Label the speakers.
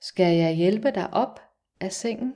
Speaker 1: Skal jeg hjælpe dig op af sengen?